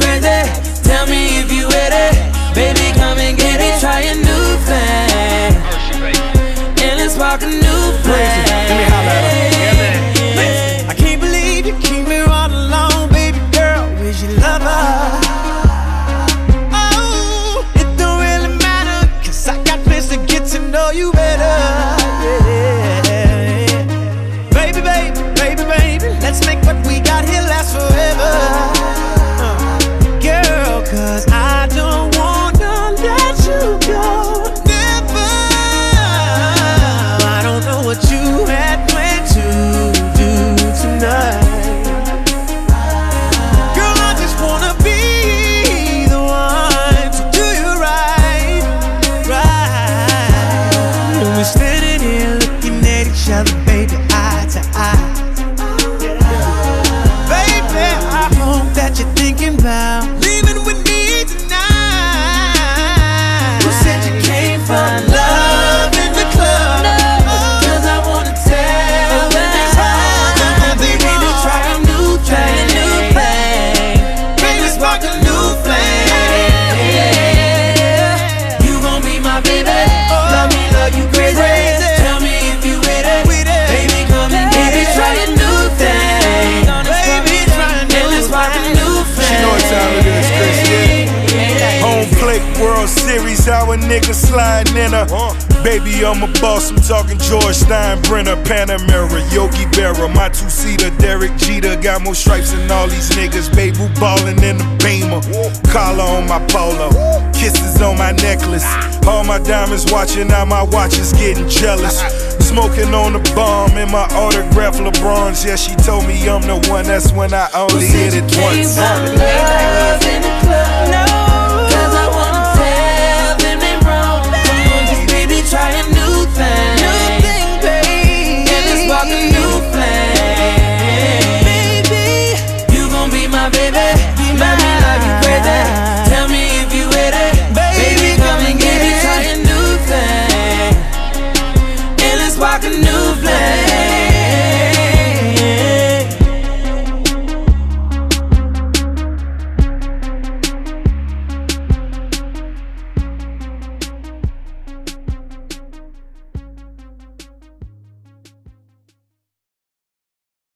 crazy. Tell me if you with it. Baby, come and get it. Try a new thing. And let's walk a new place. baby World Series, our niggas sliding in her. Baby, I'm a boss, I'm talking George Steinbrenner, Panamera, Yogi Berra, my two seater, Derek Jeter, got more stripes than all these niggas. Baby, who ballin' in the Beamer, collar on my polo, kisses on my necklace. All my diamonds watching, now my watch is getting jealous. Smoking on the bomb in my autograph LeBron's. Yeah, she told me I'm the one. That's when I only hit it once.